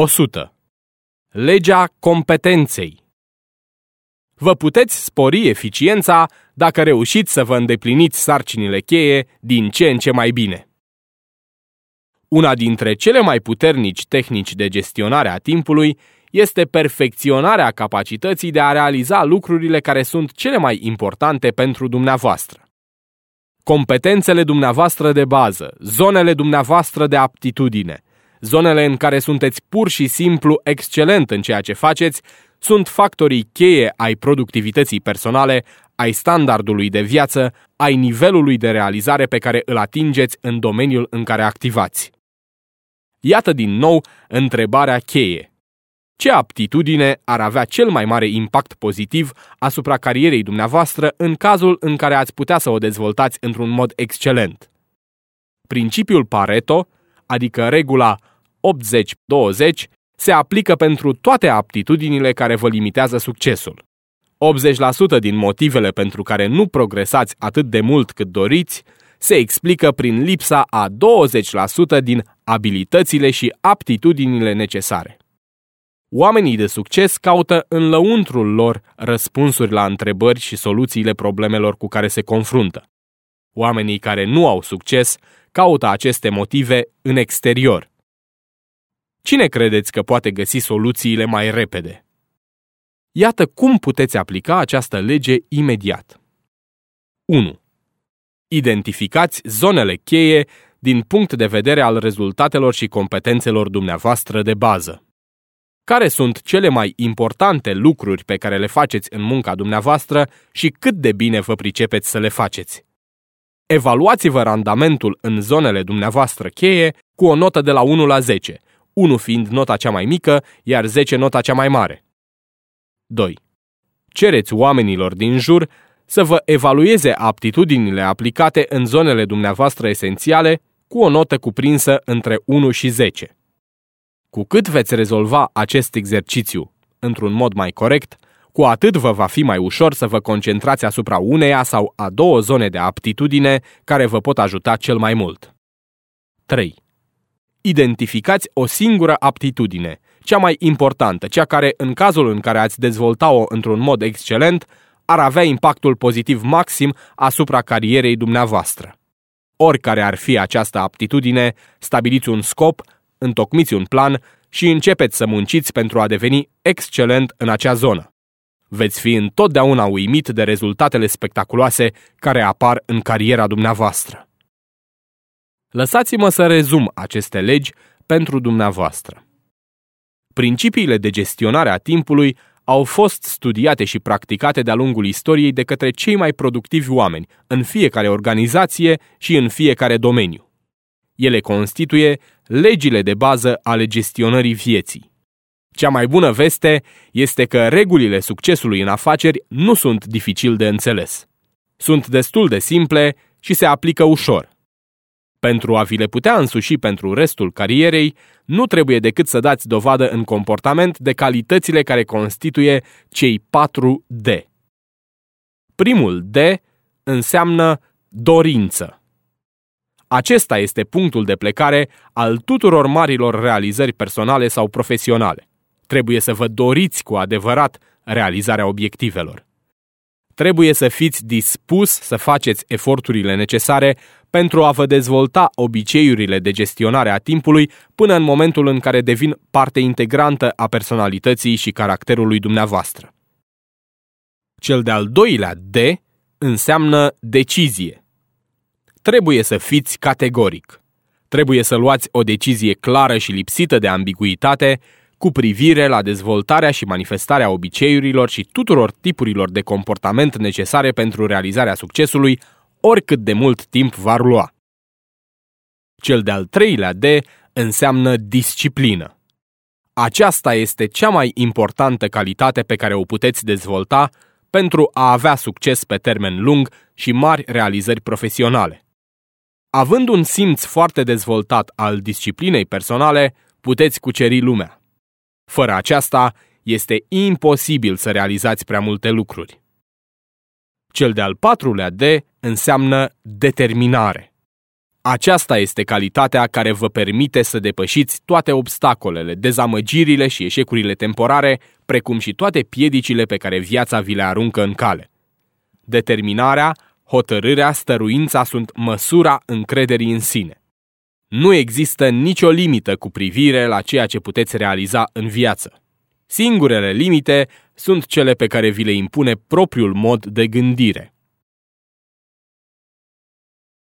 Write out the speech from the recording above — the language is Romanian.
100. Legea competenței. Vă puteți spori eficiența dacă reușiți să vă îndepliniți sarcinile cheie din ce în ce mai bine. Una dintre cele mai puternici tehnici de gestionare a timpului este perfecționarea capacității de a realiza lucrurile care sunt cele mai importante pentru dumneavoastră. Competențele dumneavoastră de bază, zonele dumneavoastră de aptitudine, zonele în care sunteți pur și simplu excelent în ceea ce faceți, sunt factorii cheie ai productivității personale, ai standardului de viață, ai nivelului de realizare pe care îl atingeți în domeniul în care activați. Iată din nou întrebarea cheie. Ce aptitudine ar avea cel mai mare impact pozitiv asupra carierei dumneavoastră în cazul în care ați putea să o dezvoltați într-un mod excelent? Principiul Pareto, adică regula 80-20, se aplică pentru toate aptitudinile care vă limitează succesul. 80% din motivele pentru care nu progresați atât de mult cât doriți se explică prin lipsa a 20% din abilitățile și aptitudinile necesare. Oamenii de succes caută în lăuntrul lor răspunsuri la întrebări și soluțiile problemelor cu care se confruntă. Oamenii care nu au succes caută aceste motive în exterior. Cine credeți că poate găsi soluțiile mai repede? Iată cum puteți aplica această lege imediat. 1. Identificați zonele cheie din punct de vedere al rezultatelor și competențelor dumneavoastră de bază. Care sunt cele mai importante lucruri pe care le faceți în munca dumneavoastră și cât de bine vă pricepeți să le faceți? Evaluați-vă randamentul în zonele dumneavoastră cheie cu o notă de la 1 la 10, 1 fiind nota cea mai mică, iar 10 nota cea mai mare. 2. Cereți oamenilor din jur să vă evalueze aptitudinile aplicate în zonele dumneavoastră esențiale cu o notă cuprinsă între 1 și 10. Cu cât veți rezolva acest exercițiu într-un mod mai corect, cu atât vă va fi mai ușor să vă concentrați asupra uneia sau a două zone de aptitudine care vă pot ajuta cel mai mult. 3. Identificați o singură aptitudine, cea mai importantă, cea care, în cazul în care ați dezvolta-o într-un mod excelent, ar avea impactul pozitiv maxim asupra carierei dumneavoastră. Oricare ar fi această aptitudine, stabiliți un scop, întocmiți un plan și începeți să munciți pentru a deveni excelent în acea zonă. Veți fi întotdeauna uimit de rezultatele spectaculoase care apar în cariera dumneavoastră. Lăsați-mă să rezum aceste legi pentru dumneavoastră. Principiile de gestionare a timpului au fost studiate și practicate de-a lungul istoriei de către cei mai productivi oameni, în fiecare organizație și în fiecare domeniu. Ele constituie legile de bază ale gestionării vieții. Cea mai bună veste este că regulile succesului în afaceri nu sunt dificil de înțeles. Sunt destul de simple și se aplică ușor. Pentru a vi le putea însuși pentru restul carierei, nu trebuie decât să dați dovadă în comportament de calitățile care constituie cei patru D. Primul D înseamnă dorință. Acesta este punctul de plecare al tuturor marilor realizări personale sau profesionale. Trebuie să vă doriți cu adevărat realizarea obiectivelor. Trebuie să fiți dispus să faceți eforturile necesare pentru a vă dezvolta obiceiurile de gestionare a timpului până în momentul în care devin parte integrantă a personalității și caracterului dumneavoastră. Cel de-al doilea D înseamnă decizie. Trebuie să fiți categoric. Trebuie să luați o decizie clară și lipsită de ambiguitate cu privire la dezvoltarea și manifestarea obiceiurilor și tuturor tipurilor de comportament necesare pentru realizarea succesului, oricât de mult timp va lua. Cel de-al treilea D înseamnă disciplină. Aceasta este cea mai importantă calitate pe care o puteți dezvolta pentru a avea succes pe termen lung și mari realizări profesionale. Având un simț foarte dezvoltat al disciplinei personale, puteți cuceri lumea. Fără aceasta, este imposibil să realizați prea multe lucruri. Cel de-al patrulea D înseamnă determinare. Aceasta este calitatea care vă permite să depășiți toate obstacolele, dezamăgirile și eșecurile temporare, precum și toate piedicile pe care viața vi le aruncă în cale. Determinarea, hotărârea, stăruința sunt măsura încrederii în sine. Nu există nicio limită cu privire la ceea ce puteți realiza în viață. Singurele limite sunt cele pe care vi le impune propriul mod de gândire.